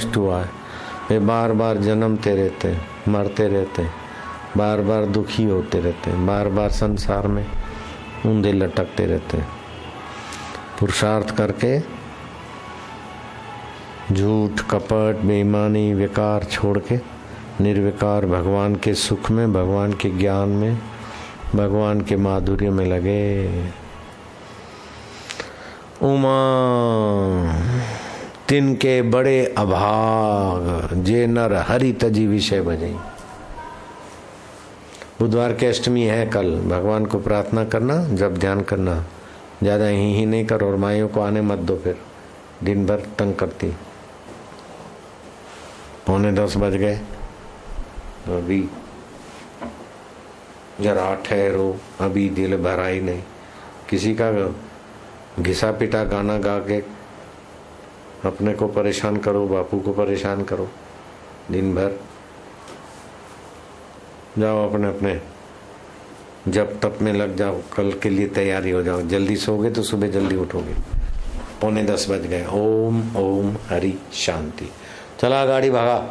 कष्ट हुआ है। वे बार बार जन्मते रहते हैं, मरते रहते हैं बार बार दुखी होते रहते हैं बार बार संसार में ऊंधे लटकते रहते हैं। पुरुषार्थ करके झूठ, कपट, बेईमानी, विकार छोड़ के, निर्विकार भगवान के सुख में, भगवान के ज्ञान में, भगवान के माधुर्य में लगे। उमा। तिनके बड़े अभाग, जे नर हरि तजी विषय बजाई। बुधवार की अष्टमी है कल। भगवान को प्रार्थना करना, जब ध्यान करना। ज़्यादा ही ही नहीं करो और माइयों को आने मत दो फिर। दिन भर तंग करती। पौने दस बज गए। अभी जरा ठहरो, अभी दिल भरा ही नहीं। किसी का घिसा पिटा गाना गा के अपने को परेशान करो, बापू को परेशान करो दिन भर जाओ अपने अपने, जब तप में लग जाओ, कल के लिए तैयारी हो जाओ। जल्दी सोगे तो सुबह जल्दी उठोगे। पौने दस बज गए। ओम ओम, हरी शांति। चला गाड़ी भागा।